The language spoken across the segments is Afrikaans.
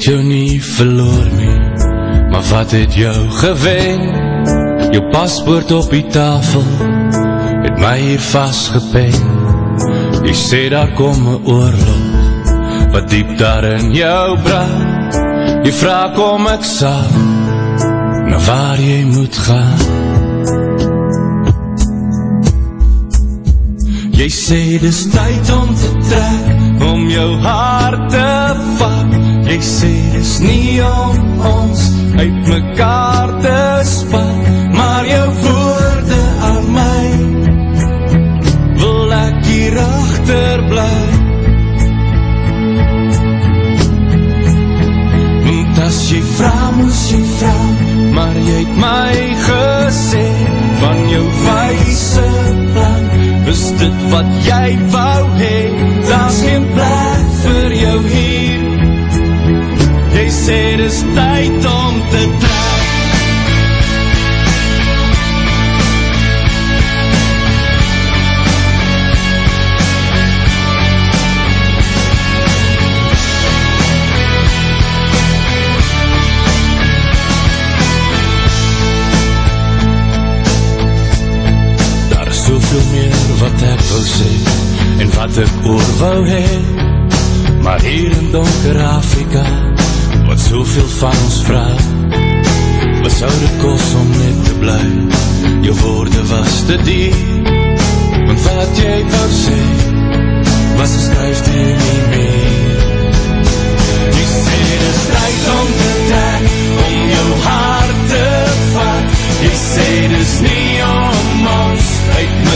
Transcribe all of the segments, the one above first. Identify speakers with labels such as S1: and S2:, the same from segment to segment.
S1: het jou nie verloor nie, maar wat het jou gewen? Jou paspoort op die tafel, het my hier vastgepen. Jy sê daar kom een oorlog, wat diep daar in jou brand. Jy vraag kom ek sal, na waar jy moet gaan. Jy sê dis tyd om te trek, om jou hart te vak. Jy sê dis nie om ons uit mekaar te spak, maar jou woorde aan my wil ek hier achter bly. Want as jy vraag, moes jy vraag, maar jy het my gesê van jou wijse plan. Is dit wat jy wou hee, daar is geen plek vir jou hier. Jy sê dis tyd om En wat ek oor wou hee Maar hier in donker Afrika Wat soveel van ons vraag. Wat sou dit kost om net te bly Jou woorde was te diep Want wat jy wou sê Was een skryf die nie meer. Jy sê dis tyd om te trek Om jou hart te vat Jy sê dis nie om ons uit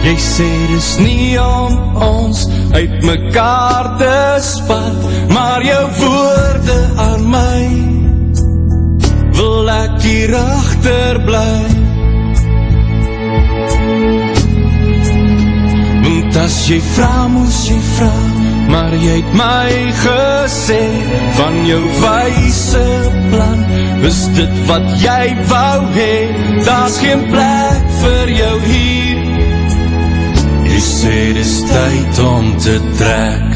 S1: Jy sê dis nie om ons uit mekaar te spat Maar jou woorde aan my. Wil ek hier achter bly? Want as jy vraag, moes jy vraag Maar jy het my gesê Van jou wijse plan Is dit wat jy wou hee Daar is geen plek vir jou hier sê dis tyd om te trek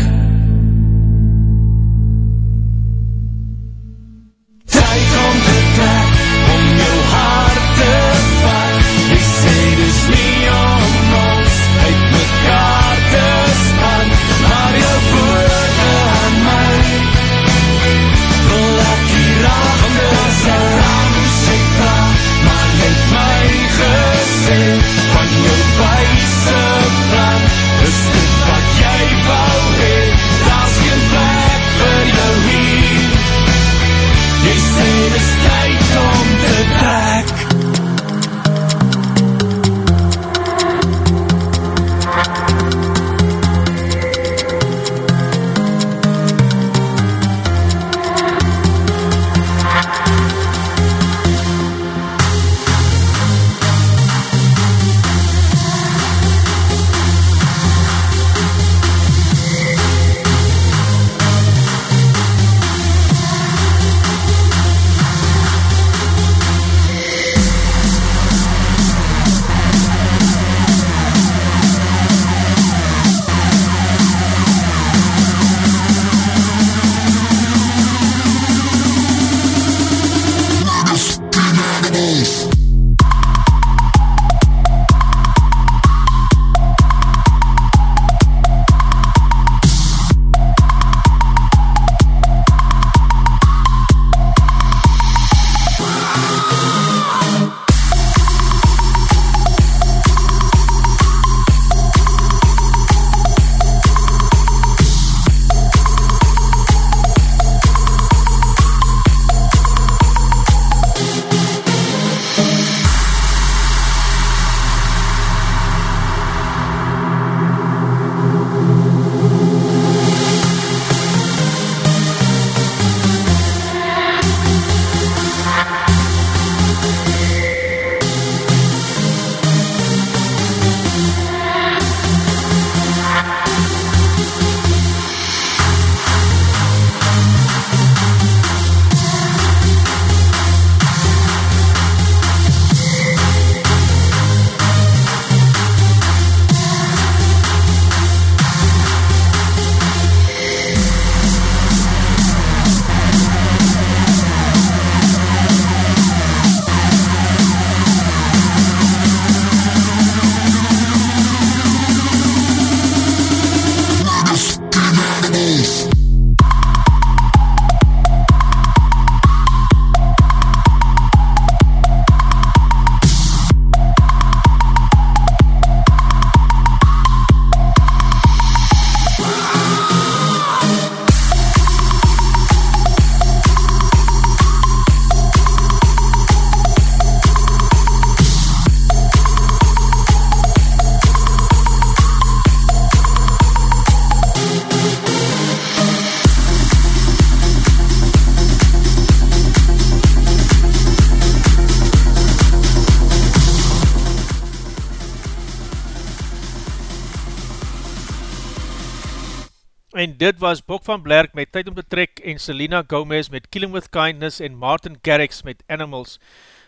S2: en dit was Bok van Blerk met Tyd om te Trek en Selena Gomez met Killing with Kindness en Martin Garrix met Animals.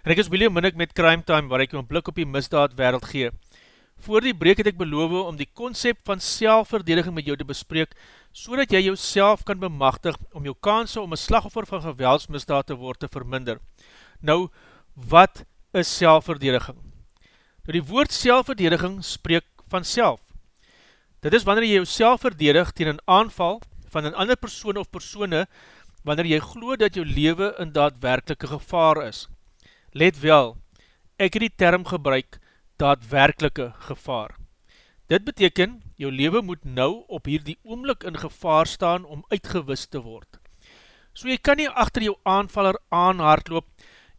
S2: En ek is William Minnick met Crime Time waar ek jou een blik op die misdaad wereld gee. Voor die breek het ek beloof om die concept van selfverdediging met jou te bespreek so dat jy jou kan bemachtig om jou kansen om een slagoffer van geweldsmisdaad te word te verminder. Nou, wat is selfverdediging? Nou die woord selfverdediging spreek van self. Dit is wanneer jy jouself verdedig teen een aanval van een ander persoon of persoene, wanneer jy glo dat jou leven in daadwerkelike gevaar is. Let wel, ek het die term gebruik, daadwerkelike gevaar. Dit beteken, jou leven moet nou op hierdie oomlik in gevaar staan om uitgewist te word. So jy kan nie achter jou aanvaller aanhaardloop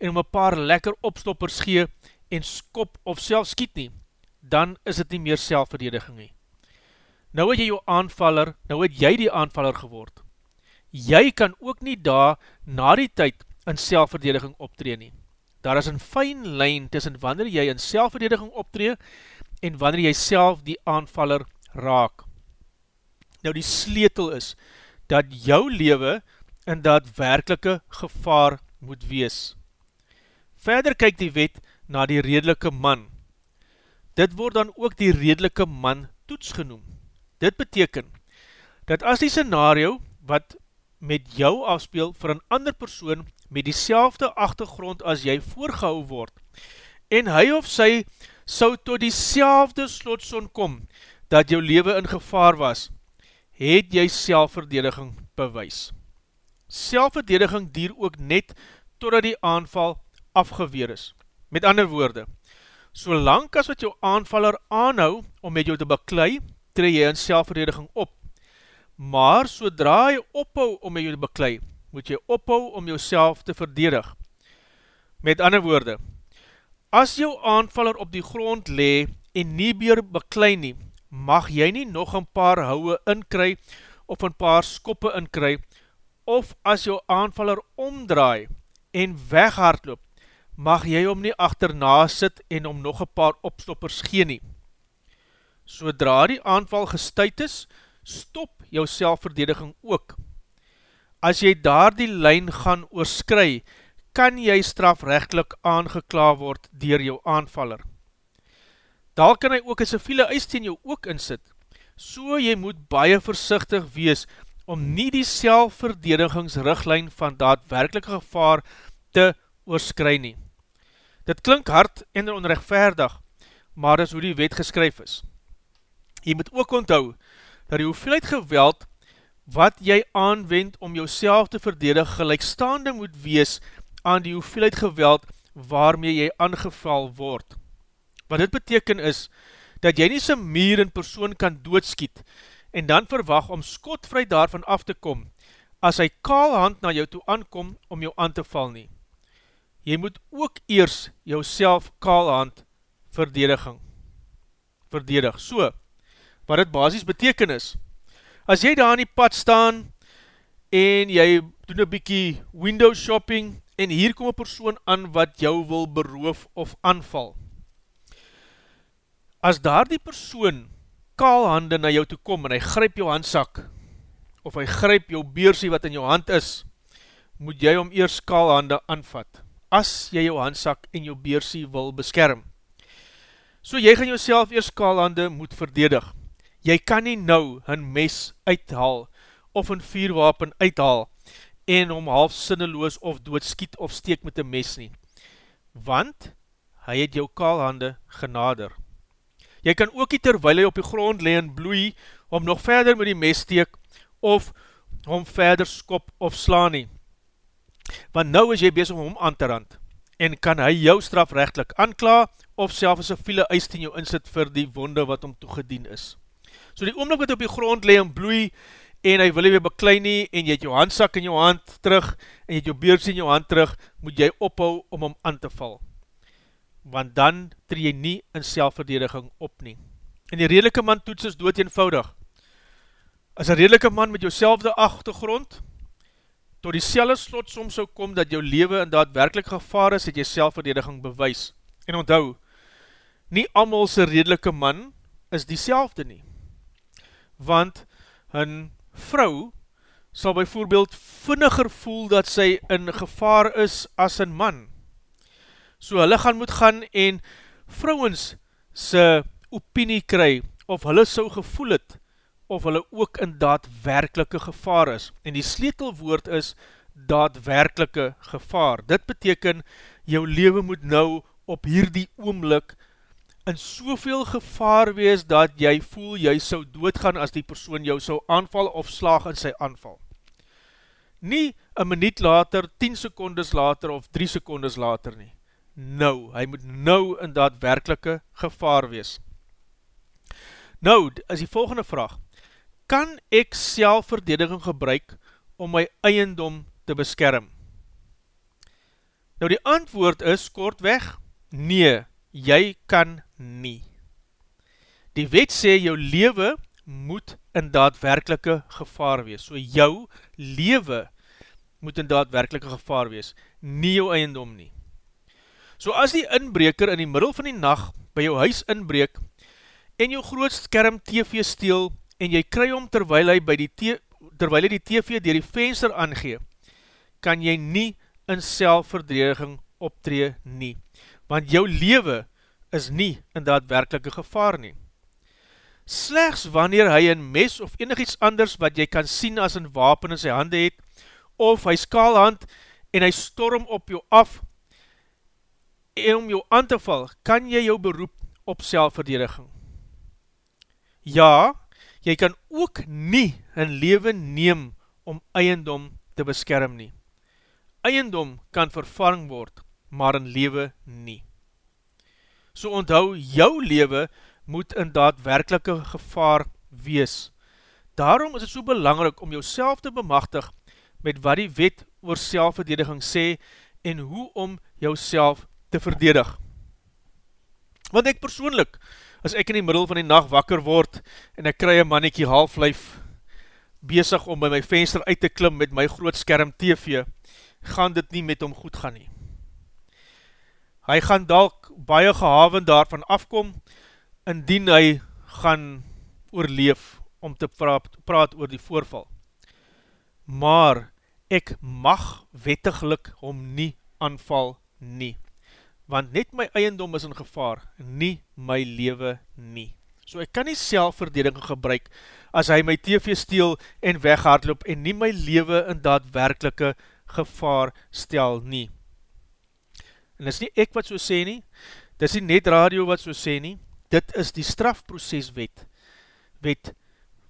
S2: en om een paar lekker opstoppers gee en skop of self skiet nie, dan is het nie meer selfverdediging nie. Nou het jy jou aanvaller, nou het jy die aanvaller geword. Jy kan ook nie daar na die tyd in selfverdediging optree nie. Daar is een fijn lijn tussen wanneer jy in selfverdediging optree en wanneer jy self die aanvaller raak. Nou die sleetel is, dat jou lewe in daadwerkelike gevaar moet wees. Verder kyk die wet na die redelike man. Dit word dan ook die redelike man toets genoem. Dit beteken, dat as die scenario wat met jou afspeel vir een ander persoon met die achtergrond as jy voorgehou word, en hy of sy sou tot die slotson kom, dat jou leven in gevaar was, het jy selfverdediging bewys. Selfverdediging dier ook net totdat die aanval afgeweer is. Met ander woorde, solang as wat jou aanvaller aanhou om met jou te beklui, tree jy in selfverdediging op. Maar sodra jy ophou om jy te beklei, moet jy ophou om jouself te verdedig. Met ander woorde, as jou aanvaller op die grond le en nie meer beklei nie, mag jy nie nog een paar houwe inkry of een paar skoppe inkry, of as jou aanvaller omdraai en weghardloop, mag jy om nie achterna sit en om nog een paar opstoppers gee nie. Sodra die aanval gestuit is, stop jou selfverdediging ook. As jy daar die lijn gaan oorskry, kan jy strafrechtlik aangekla word dier jou aanvaller. Daal kan hy ook een civiele eis teen jou ook insit, so jy moet baie versichtig wees om nie die selfverdedigingsriglijn van daadwerkelike gevaar te oorskry nie. Dit klink hard en onrechtvaardig, maar dis hoe die wet geskryf is. Jy moet ook onthou, dat die hoeveelheid geweld, wat jy aanwend om jouself te verdedig, gelijkstaande moet wees aan die hoeveelheid geweld, waarmee jy aangeval word. Wat dit beteken is, dat jy nie sy meer in persoon kan doodskiet, en dan verwag om skotvry daarvan af te kom, as hy kaal hand na jou toe aankom om jou aan te val nie. Jy moet ook eers jou self kaal hand verdediging verdedig. So, wat het basis beteken is. As jy daar in die pad staan, en jy doen een bykie window shopping, en hier kom een persoon aan wat jou wil beroof of aanval. As daar die persoon kaalhande na jou toe kom, en hy gryp jou handsak, of hy gryp jou beersie wat in jou hand is, moet jy om eers kaalhande aanvat, as jy jou handsak en jou beersie wil beskerm. So jy gaan jouself eers kaalhande moet verdedig jy kan nie nou een mes uithaal of een vuurwapen uithaal en om half sinneloos of doodskiet of steek met een mes nie, want hy het jou kaalhande genader. Jy kan ook nie terwijl hy op die grond le en bloei om nog verder met die mes steek of om verder skop of slaan nie, want nou is jy bezig om hom aan te rand en kan hy jou strafrechtlik aankla of selfs een viele eist in jou insit vir die wonde wat om toegedien is. So die oomlik wat op die grond le en bloei, en hy wil jy weer beklein nie, en jy het jou handsak in jou hand terug, en jy het jou beurds in jou hand terug, moet jy ophou om hom aan te val. Want dan tree jy nie in selfverdediging op nie. En die redelike man toets is dood eenvoudig. As een redelike man met jou selfde achtergrond, tot die selle slot soms sou kom, dat jou leven in daadwerkelijk gevaar is, het jy selfverdediging bewys. En onthou, nie amal sy redelike man is die nie want hun vrou sal byvoorbeeld vinniger voel dat sy in gevaar is as een man. So hulle gaan moet gaan en vrouwens sy opinie kry of hulle sou gevoel het of hulle ook in daadwerkelike gevaar is. En die sleutelwoord is daadwerkelike gevaar. Dit beteken jou leven moet nou op hierdie oomlik in soveel gevaar wees dat jy voel jy sou doodgaan as die persoon jou sou aanval of slaag in sy aanval. Nie een minuut later, 10 secondes later of 3 secondes later nie. Nou, hy moet nou in daadwerkelike gevaar wees. Nou, is die volgende vraag. Kan ek selfverdediging gebruik om my eiendom te beskerm? Nou die antwoord is kortweg, nee, jy kan nie. Die wet sê jou lewe moet in daadwerkelike gevaar wees. So jou lewe moet in daadwerkelike gevaar wees, nie jou eiendom nie. So as die inbreker in die middel van die nacht by jou huis inbreek en jou groot skerm TV steel en jy kry om terwijl hy, by die terwijl hy die TV dier die venster aangee, kan jy nie in selfverdediging optree nie. Want jou lewe is nie in daadwerkelike gevaar nie. Slechts wanneer hy een mes of enig iets anders wat jy kan sien as een wapen in sy hande het, of hy skaal hand en hy storm op jou af en om jou aan te val, kan jy jou beroep op selfverdediging. Ja, jy kan ook nie een leven neem om eiendom te beskerm nie. Eiendom kan vervang word, maar een leven nie. So onthou, jou lewe moet in daadwerkelike gevaar wees. Daarom is het so belangrik om jou te bemachtig met wat die wet oor selfverdediging sê en hoe om jou te verdedig. Want ek persoonlik, as ek in die middel van die nacht wakker word en ek krij een mannetjie halflijf bezig om by my venster uit te klim met my groot skerm TV, gaan dit nie met hom goed gaan nie. Hy gaan dalk baie gehaven daarvan afkom, indien hy gaan oorleef om te praat, praat oor die voorval. Maar ek mag wettiglik om nie aanval nie, want net my eiendom is in gevaar, nie my leven nie. So ek kan nie selfverdediging gebruik as hy my TV steel en weghaardloop en nie my leven in daadwerkelike gevaar stel nie en is nie ek wat so sê nie, dit is nie net radio wat so sê nie, dit is die strafproceswet, wet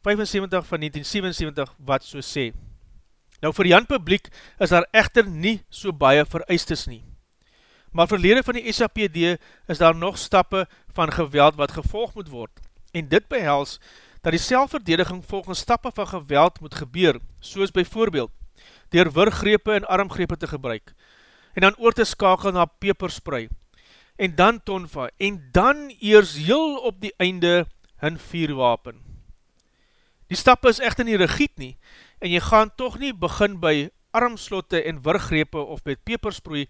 S2: 75 van 1977 wat so sê. Nou vir Jan Publiek is daar echter nie so baie vereistes nie. Maar verlede van die SAPD is daar nog stappe van geweld wat gevolg moet word. En dit behels dat die selfverdediging volgens stappe van geweld moet gebeur, soos by voorbeeld, dier wurggrepe en armgrepe te gebruik, en dan oor te skakel na peperspray, en dan tonva, en dan eers heel op die einde hun vierwapen. Die stap is echt nie regiet nie, en jy gaan toch nie begin by armslotte en wurggrepe of met pepersproei,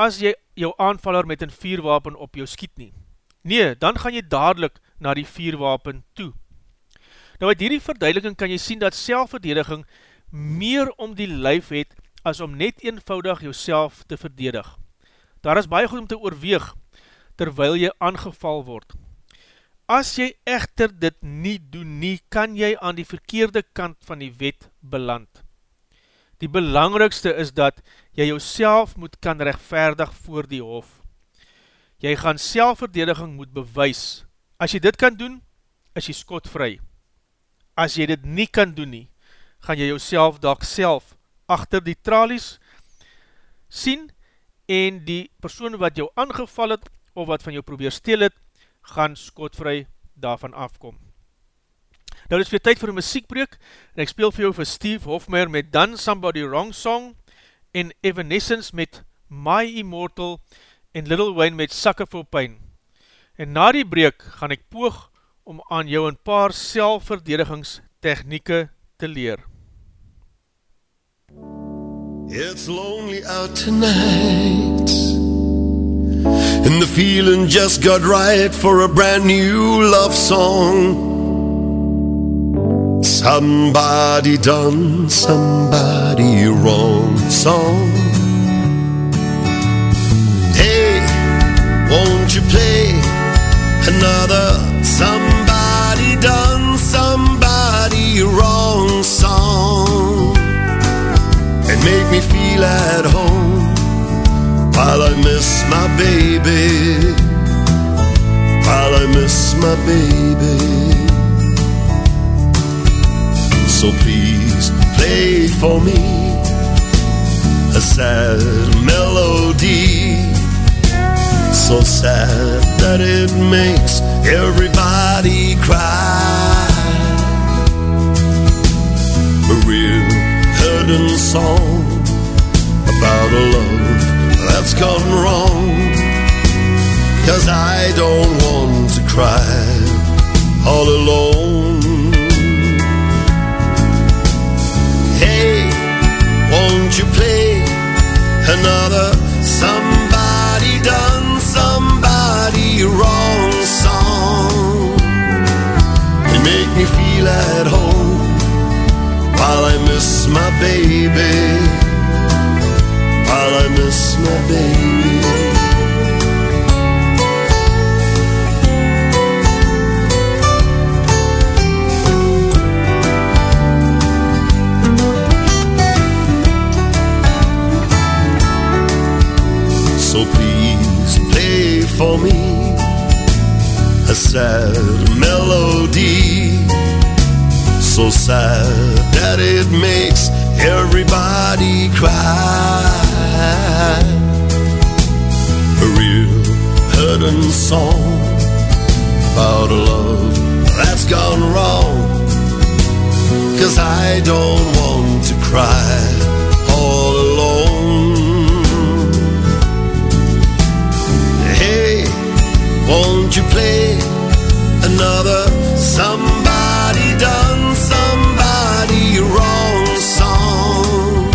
S2: as jy jou aanvaller met een vierwapen op jou skiet nie. Nee, dan gaan jy dadelijk na die vierwapen toe. Nou uit hierdie verduideliking kan jy sien dat selfverdediging meer om die lijf het as om net eenvoudig jouself te verdedig. Daar is baie goed om te oorweeg, terwyl jy aangeval word. As jy echter dit nie doen nie, kan jy aan die verkeerde kant van die wet beland. Die belangrikste is dat jy jouself moet kan rechtvaardig voor die hof. Jy gaan selfverdediging moet bewys. As jy dit kan doen, is jy skotvry. As jy dit nie kan doen nie, gaan jy jouself dag self achter die tralies sien en die persoon wat jou aangeval het of wat van jou probeer steel het, gaan skotvry daarvan afkom. Nou is weer tyd vir een muziekbreek en ek speel vir jou vir Steve Hofmeyer met Done Somebody Wrong Song en Evanescence met My Immortal en Little Wayne met Sucker for Pain. En na die breek gaan ek poog om aan jou een paar selfverdedigingstechnieke te leer.
S3: It's lonely out tonight And the feeling just got right For a brand new love song Somebody done somebody wrong song. Hey, won't you play another somebody me feel at home while I miss my baby, while I miss my baby. So please play for me a sad melody, so sad that it makes everybody cry. A real hurting song about a love that's gone wrong. Cause I don't want to cry all alone. Hey, won't you play another somebody done somebody wrong song and make me feel at home while I miss my baby, while I miss my baby. So please play for me a sad melody, so sad that it makes everybody cry. Hurting song about a love that's gone wrong. Cause I don't want to cry all alone. Hey, won't you play another somebody done somebody wrong song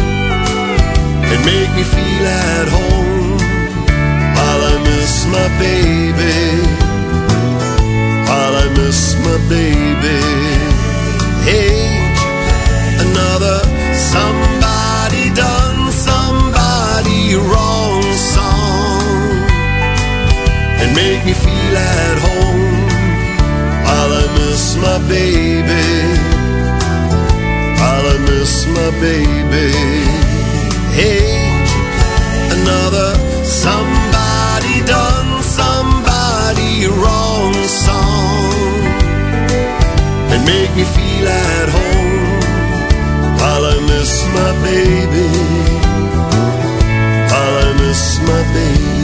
S3: and make me feel at home miss my baby, while I miss my baby. Hey, another somebody done somebody wrong song and make me feel at home while I miss my baby, while I miss my baby. Hey, another somebody and make me feel at home while I miss my baby, while I miss my baby.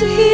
S4: to
S5: hear.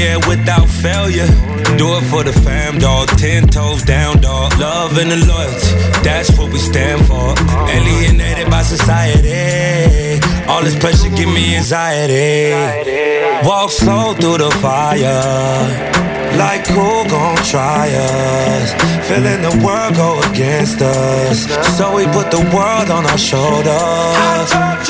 S5: Yeah, without failure. Do it for the fam, dog. Ten toes down, dog. Love and the loyalty, that's what we stand for. Alienated by society. All this pressure give me anxiety. Walk slow through the fire. Like who gon' try us? Feeling the world go against us. So we put the world on our shoulders.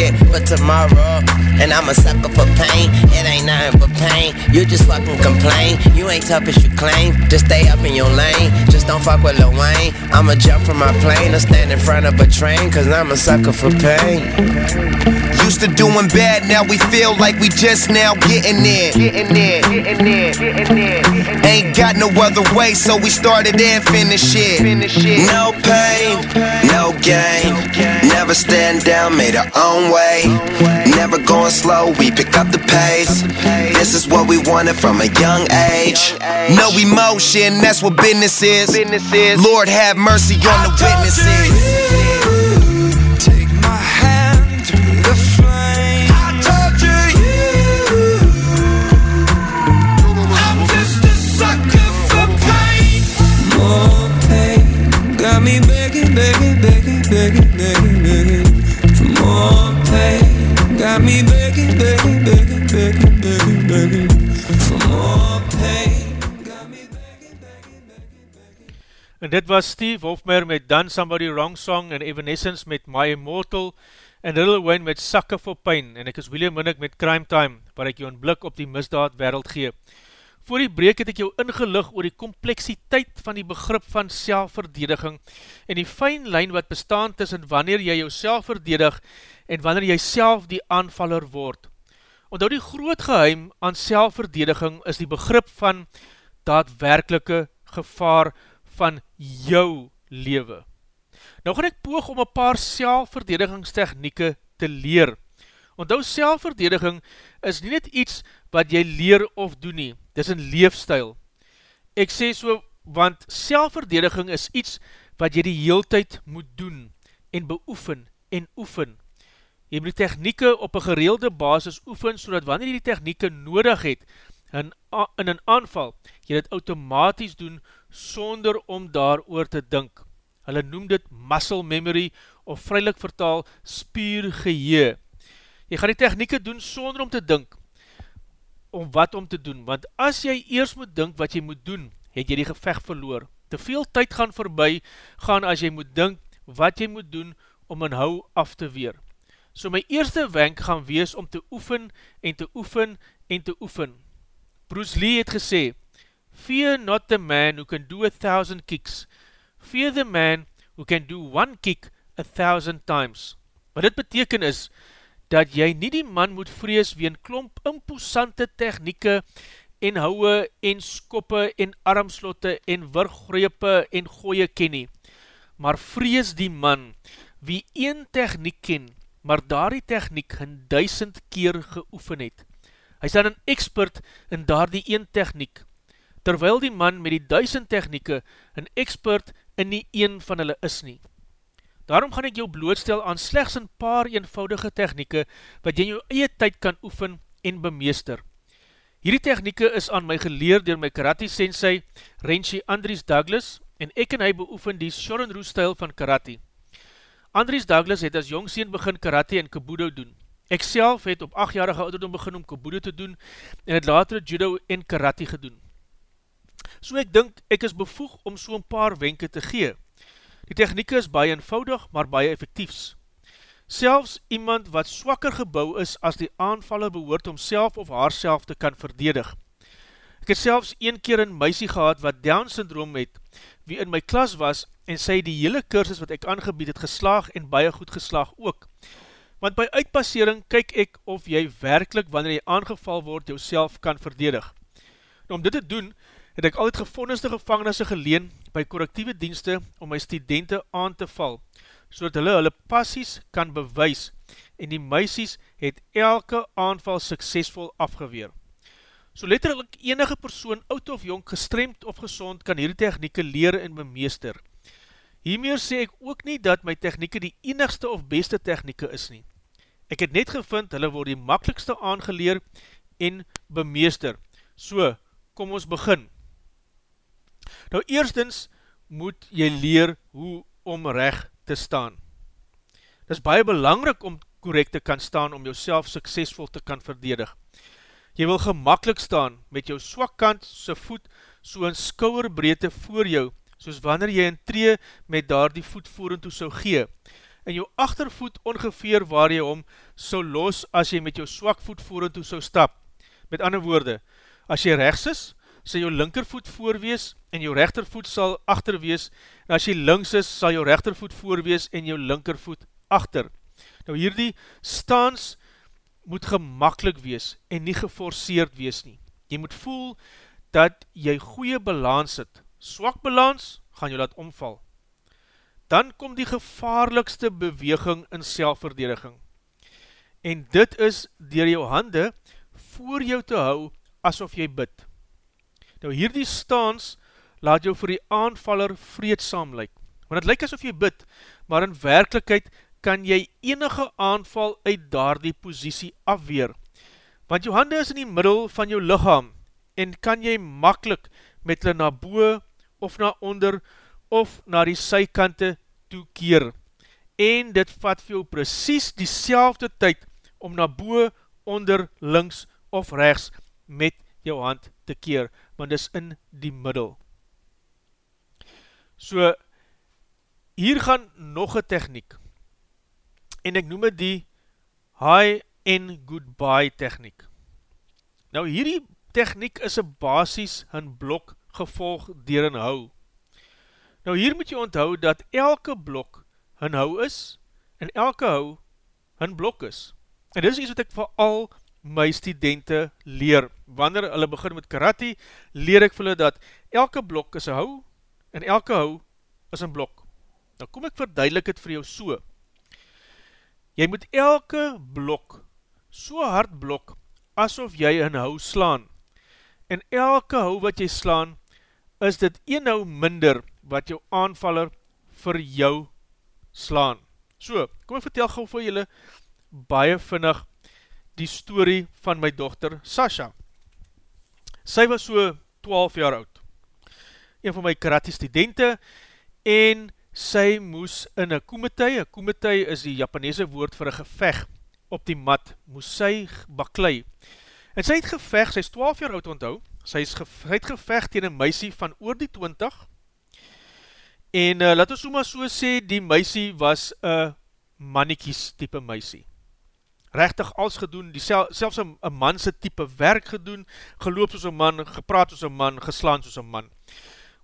S6: for tomorrow. And I'm a sucker for pain. It ain't nothing but pain. You just fucking complain. You ain't tough as you claim. Just stay up in your lane. Just don't fuck with Lil Wayne. I'ma jump from my plane or stand in front of a train. Cause I'm a sucker for pain.
S7: Used to doing bad, now we feel like we just now getting in. Getting there, getting there, getting there. Ain't got no other way, so we started and finished it.
S6: No pain, no gain. Never stand down, made our own way. Never going slow, we pick up the pace. This is what we wanted from a young age.
S7: No emotion, that's what business is. Lord have mercy on the witnesses.
S8: Take my hand to the frame. I told you I'm just a sucker for pain. Okay. Got me begging, begging, begging, Got me begging, begging, begging, begging, begging, begging for more pain.
S2: En dit was Steve Hofmeer met Done Somebody Wrong Song en Evanescence met My Immortal en Lil Wayne met Sakke for Pain en ek is William Minnick met Crime Time waar ek jou een blik op die misdaad wereld gee. Voor die breek het ek jou ingelig oor die kompleksiteit van die begrip van selfverdediging en die fijn lijn wat bestaan tussen wanneer jy jou self verdedig en wanneer jy self die aanvaller word. Ondou die groot geheim aan selfverdediging is die begrip van daadwerkelike gevaar van jou lewe. Nou gaan ek poog om een paar selfverdedigingstechnieke te leer. Ondou selfverdediging is nie net iets wat jy leer of doen nie, dis een leefstijl. Ek sê so, want selfverdediging is iets wat jy die heel tyd moet doen en beoefen en oefen. Jy moet die technieke op een gereelde basis oefen, so dat wanneer jy die technieke nodig het in, in een aanval, jy dit automatisch doen sonder om daar oor te dink. Hulle noem dit muscle memory of vrylik vertaal spier gehee. Jy gaan die technieke doen sonder om te dink, om wat om te doen, want as jy eers moet dink wat jy moet doen, het jy die gevecht verloor. Te veel tyd gaan voorbij gaan as jy moet dink wat jy moet doen om een hou af te weer. So my eerste wenk gaan wees om te oefen en te oefen en te oefen. Bruce Lee het gesê, Fear not the man who can do a thousand kicks, fear the man who can do one kick a thousand times. Wat dit beteken is, dat jy nie die man moet vrees wie een klomp imposante technieke en houwe en skoppe en armslotte en wurggrepe en gooie ken nie, maar vrees die man wie een techniek ken, maar daar die techniek in duisend keer geoefen het. Hy is dan een expert in daar die een techniek, terwyl die man met die duisend technieke een expert in die een van hulle is nie. Daarom gaan ek jou blootstel aan slechts een paar eenvoudige technieke wat jy in jou eie tyd kan oefen en bemeester. Hierdie technieke is aan my geleer door my karate sensei Renshi Andries Douglas en ek en hy beoefen die Shorinru stijl van karate. Andries Douglas het as jongseen begin karate en kabudo doen. Ek self het op 8-jarige ouderdom begin om kabudo te doen en het later judo en karate gedoen. So ek dink ek is bevoeg om so een paar wenke te gee. Die technieke is baie eenvoudig, maar baie effectiefs. Selfs iemand wat swakker gebouw is as die aanvaller behoort om self of haar self te kan verdedig. Ek het selfs een keer een meisie gehad wat Down syndroom het, wie in my klas was en sy die hele kursus wat ek aangebied het geslaag en baie goed geslaag ook. Want by uitpassering kyk ek of jy werkelijk wanneer jy aangeval word jou kan verdedig. Nou, om dit te doen, het ek altyd gevondeste gevangenisse geleen by correctieve dienste om my studenten aan te val, so dat hulle hulle passies kan bewys en die meisies het elke aanval suksesvol afgeweer. So letterlijk enige persoon oud of jong gestremd of gezond kan hierdie technieke leer en bemeester. Hiermeer sê ek ook nie dat my technieke die enigste of beste technieke is nie. Ek het net gevind, hulle word die makkelijkste aangeleer en bemeester. So, kom ons begin. Nou, eerstens moet jy leer hoe om recht te staan. Dit is baie belangrik om correct te kan staan om jouself suksesvol te kan verdedig. Jy wil gemakkelijk staan met jou swakkant sy voet so in skouwerbreedte voor jou, soos wanneer jy in tree met daar die voet voor en toe sou gee, en jou achtervoet ongeveer waar jy om sou los as jy met jou swak voet voor en toe sou stap. Met ander woorde, as jy rechts is, sal jou linkervoet voorwees en jou rechtervoet sal achterwees, en as jy links is, sal jou rechtervoet voorwees en jou linkervoet achter. Nou hierdie staans moet gemakkelijk wees en nie geforceerd wees nie. Jy moet voel dat jy goeie balans het. Swak balans gaan jou laat omval. Dan kom die gevaarlikste beweging in selfverdediging. En dit is dier jou hande voor jou te hou asof jy bid. Nou hierdie staans laat jou vir die aanvaller vreedsaam lyk. Want het lyk asof jy bid, maar in werkelijkheid kan jy enige aanval uit daar die posiesie afweer. Want jou hande is in die middel van jou lichaam en kan jy makkelijk met hulle na boe of na onder of na die sykante toekeer. En dit vat vir jou precies die selfde tyd om na boe, onder, links of rechts met jou hand te keer, want dis in die middel. So, hier gaan nog een techniek en ek noem het die high and goodbye techniek. Nou hierdie techniek is een basis hun blok gevolg dier een hou. Nou hier moet jy onthou dat elke blok hun hou is en elke hou hun blok is. En dit is iets wat ek vir al my studente leer. Wanneer hulle begin met karate, leer ek vir hulle dat elke blok is een hou en elke hou is een blok. Nou kom ek verduidelik het vir jou so. Jy moet elke blok so hard blok asof jy een hou slaan. En elke hou wat jy slaan, is dit een hou minder wat jou aanvaller vir jou slaan. So, kom ek vertel gauw vir julle baie vinnig die story van my dochter Sasha. Sy was so 12 jaar oud. Een van my karate studente en sy moes in een koemetei, een koemetei is die Japanese woord vir een geveg. Op die mat, moes sy baklei. En sy het geveg, sy is 12 jaar oud onthou, sy, is geveg, sy het geveg tegen een meisie van oor die 20, en uh, laat ons so maar so sê, die meisie was een mannekies type meisie. Rechtig als gedoen, die sel, selfs een, een manse type werk gedoen, geloop soos een man, gepraat soos een man, geslaan soos een man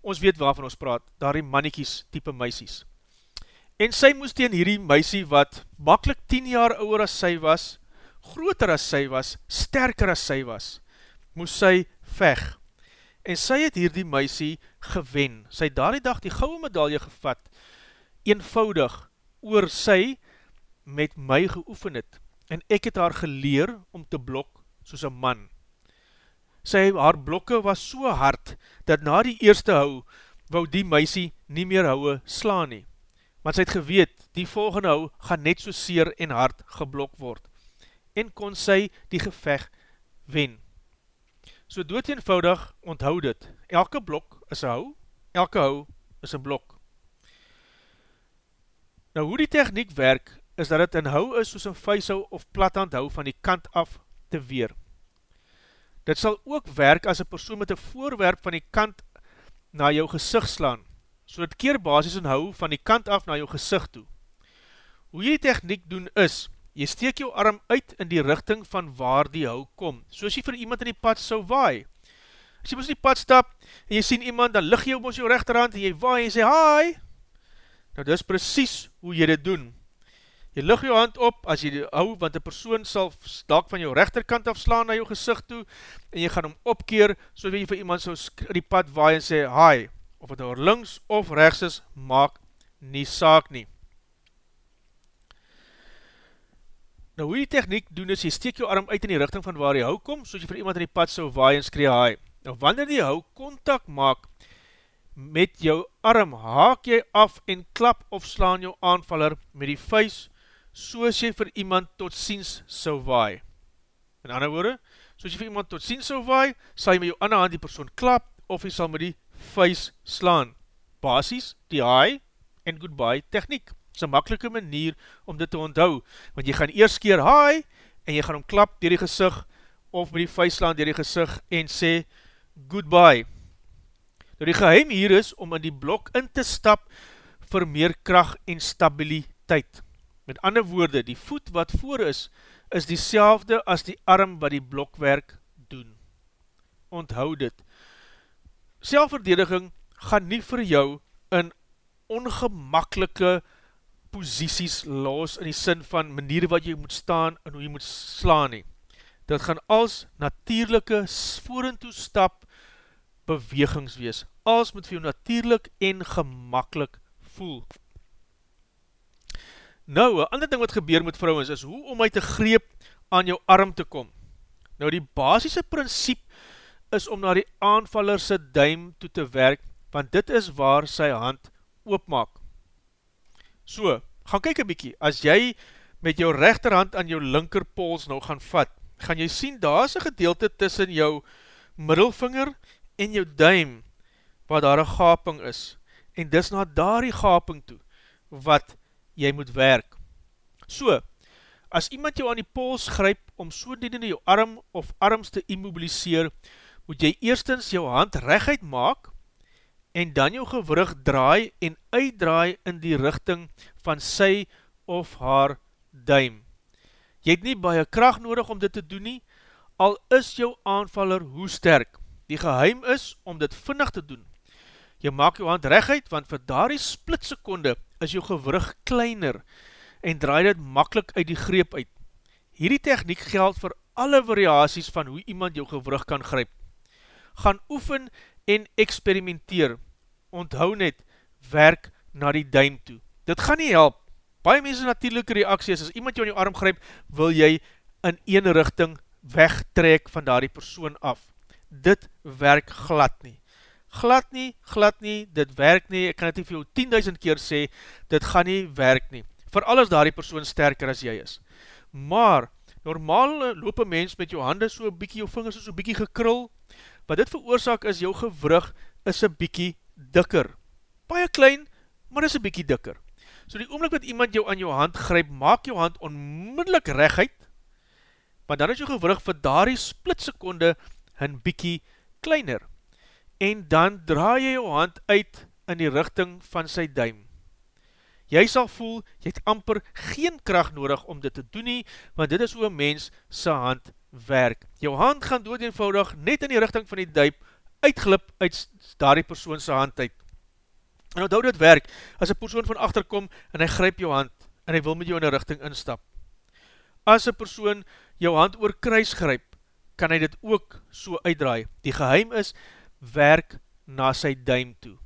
S2: ons weet waarvan ons praat, daar die mannekies type meisies. En sy moes teen hierdie meisie wat makkelijk 10 jaar ouwer as sy was, groter as sy was, sterker as sy was, moes sy veg. En sy het hierdie meisie gewen. Sy daar die dag die gouwe medaille gevat, eenvoudig oor sy met my geoefen het. En ek het haar geleer om te blok soos een man sy haar blokke was so hard, dat na die eerste hou, wou die meisie nie meer houwe slaan nie. Want sy het geweet, die volgende hou gaan net so seer en hard geblok word. En kon sy die geveg wen. So dood eenvoudig onthoud dit, elke blok is een hou, elke hou is een blok. Nou hoe die techniek werk, is dat het een hou is soos een vuishou of plathand hou van die kant af te weer. Dit sal ook werk as een persoon met een voorwerp van die kant na jou gezicht slaan, so dit keer basis en hou van die kant af na jou gezicht toe. Hoe jy die techniek doen is, jy steek jou arm uit in die richting van waar die hou kom, soos jy vir iemand in die pad sou waai. As jy ons in die pad stap, en jy sien iemand, dan lig jy op ons jou rechterhand, en jy waai en sê, hi! Nou, dit is precies hoe jy dit doen. Jy lig jou hand op as jy hou, want die persoon sal dalk van jou rechterkant afslaan na jou gezicht toe, en jy gaan hom opkeer, so wie jy vir iemand so die pad waai en sê, hi, of het oor links of rechts is, maak nie saak nie. Nou hoe die techniek doen is, jy steek jou arm uit in die richting van waar jy hou kom, so jy vir iemand in die pad so waai en skree, hi. Nou wanneer die hou contact maak met jou arm, haak jy af en klap of slaan jou aanvaller met die vuist soos jy vir iemand tot ziens sou waai. In ander woorde, soos jy vir iemand tot ziens sou waai, sal jy met jou ander hand die persoon klap, of jy sal met die vuist slaan. Basis, die high en goodbye techniek. Dit is een makkelike manier om dit te onthou, want jy gaan eers keer hi, en jy gaan hom klap dier die gezicht, of met die vuist slaan dier die gezicht, en sê goodbye. Nou die geheim hier is, om in die blok in te stap, vir meer kracht en stabiliteit. Met ander woorde, die voet wat voor is, is die as die arm wat die blokwerk doen. Onthoud dit. Selfverdediging gaan nie vir jou in ongemakkelike posisies los in die sin van manier wat jy moet staan en hoe jy moet slaan nie. Dit gaan als natuurlijke voorentoe stap bewegings wees. Als moet vir jou natuurlijk en gemakkelijk voel. Nou, een ander ding wat gebeur met vrouwens is hoe om uit te greep aan jou arm te kom. Nou, die basisse principe is om na die aanvallerse duim toe te werk, want dit is waar sy hand oopmaak. So, gaan kyk een bykie, as jy met jou rechterhand aan jou linkerpols nou gaan vat, gaan jy sien, daar is een gedeelte tussen jou middelvinger en jou duim, waar daar een gaping is, en dis na daar die gaping toe, wat jy moet werk. So, as iemand jou aan die pols gryp, om so die in jou arm of arms te immobiliseer, moet jy eerstens jou hand rechtheid maak, en dan jou gewrug draai en uitdraai in die richting van sy of haar duim. Jy het nie baie kracht nodig om dit te doen nie, al is jou aanvaller hoe sterk. Die geheim is om dit vinnig te doen. Jy maak jou hand rechtheid, want vir daar die splitsekonde is jou gewrug kleiner en draai dit makkelijk uit die greep uit. Hierdie techniek geld vir alle variaties van hoe iemand jou gewrug kan gryp gaan oefen en experimenteer. Onthou net, werk na die duim toe. Dit gaan nie help. Baie mense natuurlijke reaksie is, as iemand jou in jou arm grijp, wil jy in een richting wegtrek van daar die persoon af. Dit werk glad nie. Glad nie, glad nie, dit werk nie, ek kan het nie vir jou 10.000 keer sê, dit gaan nie werk nie. Vooral as daar die persoon sterker as jy is. Maar, normaal loop een mens met jou hande so bykie, jou vingers so bykie gekrul, wat dit veroorzaak is, jou gewrug is een bykie dikker. Baie klein, maar is een bykie dikker. So die oomlik wat iemand jou aan jou hand gryp, maak jou hand onmiddellik rechtheid, maar dan is jou gewrug vir daar die splitsekonde een bykie kleiner. En dan draai jy jou hand uit in die richting van sy duim. Jy sal voel, jy het amper geen kracht nodig om dit te doen nie, want dit is hoe mens sy hand werk. Jou hand gaan dood eenvoudig net in die richting van die duip uitglip uit daar die persoon sy hand uit. En nou dit werk, as een persoon van achter kom en hy gryp jou hand en hy wil met jou in die richting instap. As een persoon jou hand oor kruis gryp, kan hy dit ook so uitdraai. Die geheim is, werk na sy duim toe.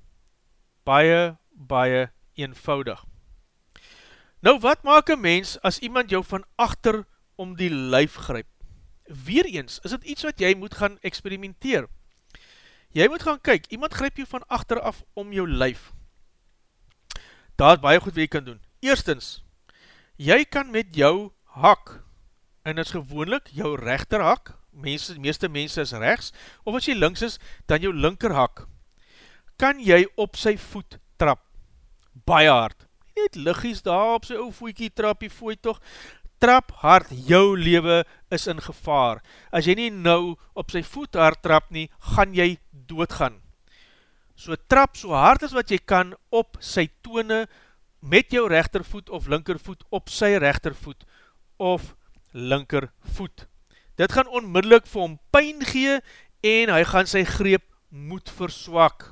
S2: Baie, baie eenvoudig. Nou wat maak een mens as iemand jou van achter om die lijf gryp? weer eens, is het iets wat jy moet gaan experimenteer. Jy moet gaan kyk, iemand gryp jy van achteraf om jou lyf. Daar baie goed wat jy kan doen. Eerstens, jy kan met jou hak, en het is gewoonlik jou rechter hak, mense, meeste mense is rechts, of as jy links is, dan jou linker hak, kan jy op sy voet trap, baie hard, net liggies daar op sy ou voetjie trap, die voet toch, trap hard, jou lewe is in gevaar. As jy nie nou op sy voet hard trap nie, gaan jy doodgaan. So trap so hard as wat jy kan op sy tone met jou rechtervoet of linkervoet op sy rechtervoet of linkervoet. Dit gaan onmiddellik vir hom pijn gee en hy gaan sy greep moet verswak.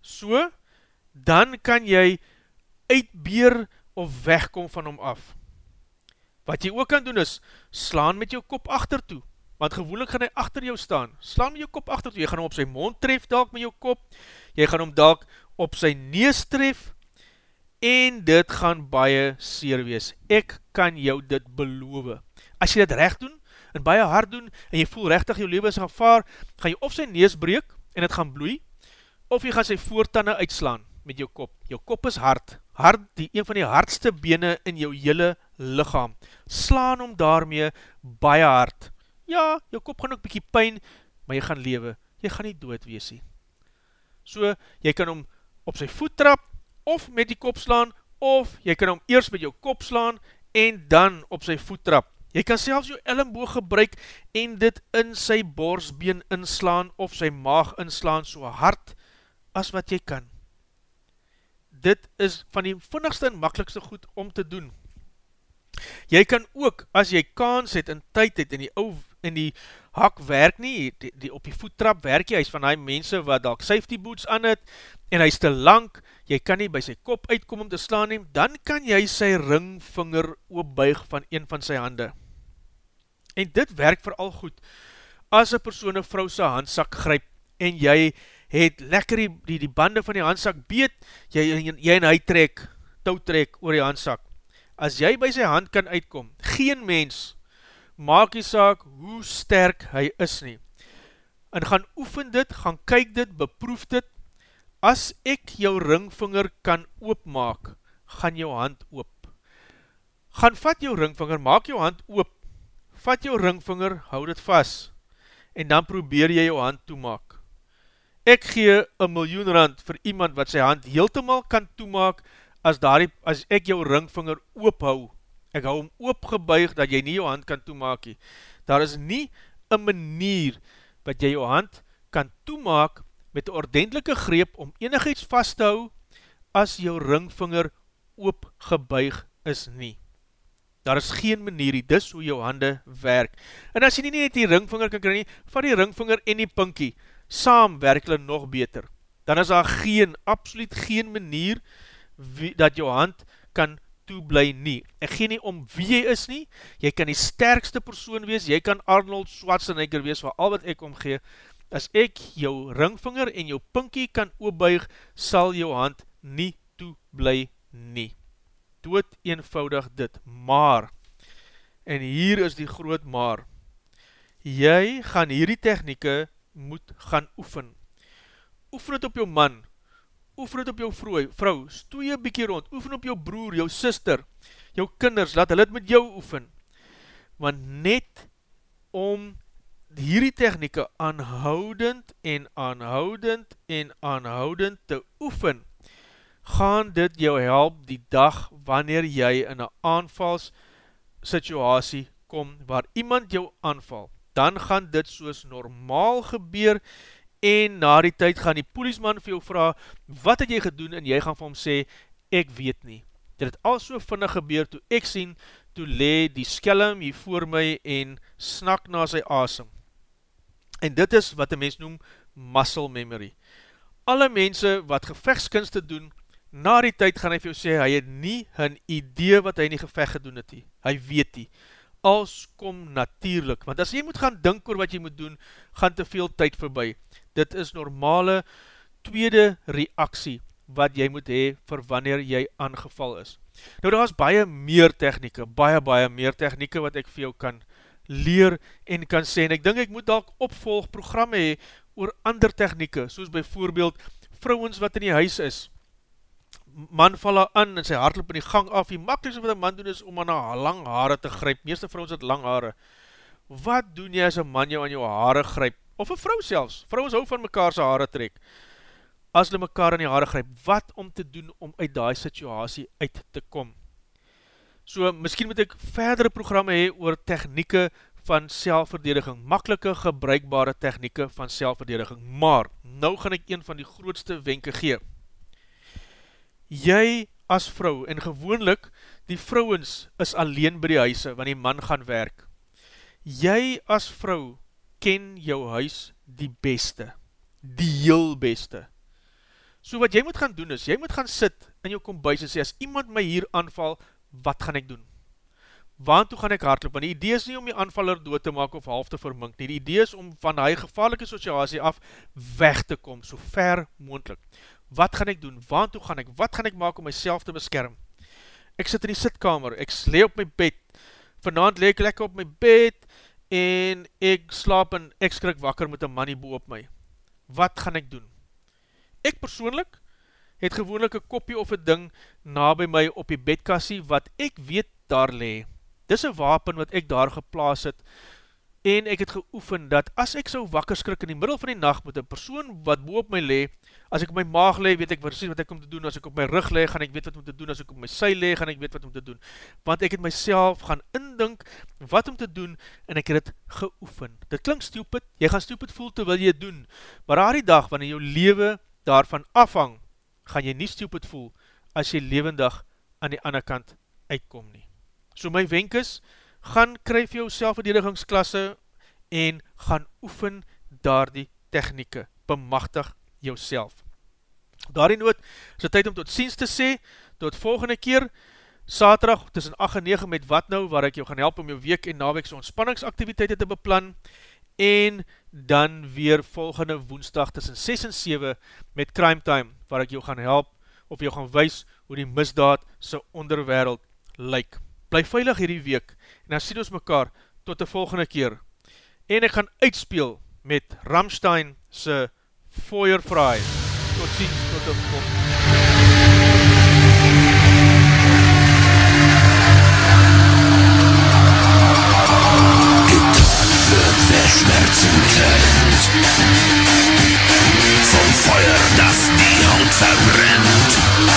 S2: So, dan kan jy uitbeer of wegkom van hom af. Wat jy ook kan doen is, slaan met jou kop achter toe, want gewoonlik gaan hy achter jou staan, slaan met jou kop achter toe, jy gaan hom op sy mond tref dalk met jou kop, jy gaan hom dalk op sy nees tref, en dit gaan baie seer wees, ek kan jou dit beloof. As jy dit recht doen, en baie hard doen, en jy voel rechtig jou leven is gevaar, gaan jy of sy nees breek, en het gaan bloei, of jy gaan sy voortande uitslaan met jou kop, jou kop is hard, hart, die, een van die hardste bene in jou hele lichaam. Slaan om daarmee baie hard. Ja, jou kop gaan ook bykie pijn, maar jy gaan lewe. Jy gaan nie dood wees nie. So, jy kan hom op sy voet trap, of met die kop slaan, of jy kan hom eers met jou kop slaan, en dan op sy voet trap. Jy kan selfs jou ellenboog gebruik, en dit in sy borsbeen inslaan, of sy maag inslaan, so hard as wat jy kan. Dit is van die vinnigste en makkelijkste goed om te doen. Jy kan ook, as jy kans het en tyd het in die ou in die hak werk nie, die, die op die voettrap werk jy, hy is van die mense wat dalk safety boots aan het, en hy is te lang, jy kan nie by sy kop uitkom om te slaan neem, dan kan jy sy ringvinger opbuig van een van sy hande. En dit werk vooral goed, as een persoon een vrou sy handsak gryp, en jy het lekker die, die, die bande van die handsak beet, jy, jy, jy en hy trek, touw trek oor die handsak. As jy by sy hand kan uitkom, geen mens, maak die saak hoe sterk hy is nie. En gaan oefen dit, gaan kyk dit, beproef dit, as ek jou ringvinger kan oopmaak, gaan jou hand oop. Gaan vat jou ringvinger, maak jou hand oop, vat jou ringvinger, hou dit vast, en dan probeer jy jou hand toemaak. Ek gee een miljoen rand vir iemand wat sy hand heeltemaal kan toemaak, as, daarie, as ek jou ringvinger oophou, ek hou hom oopgebuig, dat jy nie jou hand kan toemaak nie. Daar is nie een manier, wat jy jou hand kan toemaak, met een ordentelike greep, om enigheids vast te hou, as jou ringvinger oopgebuig is nie. Daar is geen manier, dis hoe jou hande werk. En as jy nie net die ringvinger kan kry nie, van die ringvinger en die pinkie, saam werk hulle nog beter. Dan is daar geen, absoluut geen manier, wie, dat jou hand kan toe bly nie. Ek gee nie om wie jy is nie, jy kan die sterkste persoon wees, jy kan Arnold Schwarzenegger wees, waar al wat ek omgee, as ek jou ringvinger en jou pinkie kan oopbuig, sal jou hand nie toe bly nie. Dood eenvoudig dit, maar, en hier is die groot maar, jy gaan hierdie technieke moet gaan oefen. Oefen het op jou man, oefen het op jou vrou, vrou, stoe jy bykie rond, oefen op jou broer, jou sister, jou kinders, laat hulle het met jou oefen, want net om hierdie technieke aanhoudend en aanhoudend en aanhoudend te oefen, gaan dit jou help die dag wanneer jy in een aanvals situasie kom, waar iemand jou aanval, dan gaan dit soos normaal gebeur en na die tyd gaan die poliesman vir jou vraag, wat het jy gedoen, en jy gaan vir hom sê, ek weet nie. Dit het al so vinnig gebeur, toe ek sien, toe le die skelm hier voor my, en snak na sy asem. En dit is wat die mens noem, muscle memory. Alle mense wat gevechtskunste doen, na die tyd gaan hy vir jou sê, hy het nie een idee wat hy in die gevecht gedoen het, hy weet nie als kom natuurlijk, want as jy moet gaan dink oor wat jy moet doen, gaan te veel tyd voorbij. Dit is normale tweede reaksie wat jy moet hee vir wanneer jy aangeval is. Nou daar is baie meer technieke, baie baie meer technieke wat ek vir jou kan leer en kan sê, en ek dink ek moet dalk opvolg programme hee oor ander technieke, soos bijvoorbeeld vrouwens wat in die huis is, man val haar aan en sy hart loop in die gang af, die makkelijkste wat een man doen is om aan haar lang haare te gryp, meeste vrouwens het lang haare, wat doen jy as een man jou aan jou haare gryp, of een vrou selfs, vrouwens hou van mekaar sy haare trek, as hulle mekaar aan die haare gryp, wat om te doen om uit die situasie uit te kom. So, miskien moet ek verdere programme hee oor technieke van selfverdediging, makkelike gebruikbare technieke van selfverdediging, maar, nou gaan ek een van die grootste wenke gee, jy as vrou, en gewoonlik, die vrouwens is alleen by die huise, wanneer die man gaan werk. Jy as vrou ken jou huis die beste, die heel beste. So wat jy moet gaan doen is, jy moet gaan sit in jou kombuis en sê, as iemand my hier aanval, wat gaan ek doen? Want toe gaan ek hardloop? Want die idee is nie om die aanvaller dood te maak of half te vermink nie. Die idee is om van die gevaarlike situasie af weg te kom, so ver moendlik wat gaan ek doen, waan toe gaan ek, wat gaan ek maak om myself te beskerm, ek sit in die sitkamer, ek slee op my bed, vanavond lee ek lekker op my bed, en ek slaap en ek skrik wakker met een manie boe op my, wat gaan ek doen? Ek persoonlik, het gewoonlik een kopie of een ding na by my op die bedkassie wat ek weet daar lee. Dis een wapen wat ek daar geplaas het en ek het geoefen dat as ek so wakker skrik in die middel van die nacht met een persoon wat boop my lee, as ek op my maag lee, weet ek precies wat ek om te doen, as ek op my rug lee, gaan ek weet wat om te doen, as ek op my sy lee, gaan ek weet wat om te doen, want ek het myself gaan indink wat om te doen, en ek het het geoefen. Dit klink stupid, jy gaan stupid voel terwyl jy het doen, maar daar die dag, wanneer jou lewe daarvan afhang, gaan jy nie stupid voel, as jy levendig aan die ander kant uitkom nie. So my wenk is, gaan kryf jou selfverdedigingsklasse en gaan oefen daar die technieke, bemachtig jou self. Daar die noot, is het tyd om tot ziens te sê, tot volgende keer, saterdag tussen 8 en 9 met wat nou, waar ek jou gaan help om jou week en nawekse ontspanningsaktiviteite te beplan, en dan weer volgende woensdag tussen 6 en 7 met Crime Time, waar ek jou gaan help, of jou gaan wees hoe die misdaad sy onderwereld lyk. Bly veilig hierdie week, en dan sien ons mekaar tot die volgende keer. En ek gaan uitspeel met Ramstein se Feuerfrei. Tot ziens, tot die volgende. Schmerzen trennt. Vom Feuer, das die Haut verbrennt.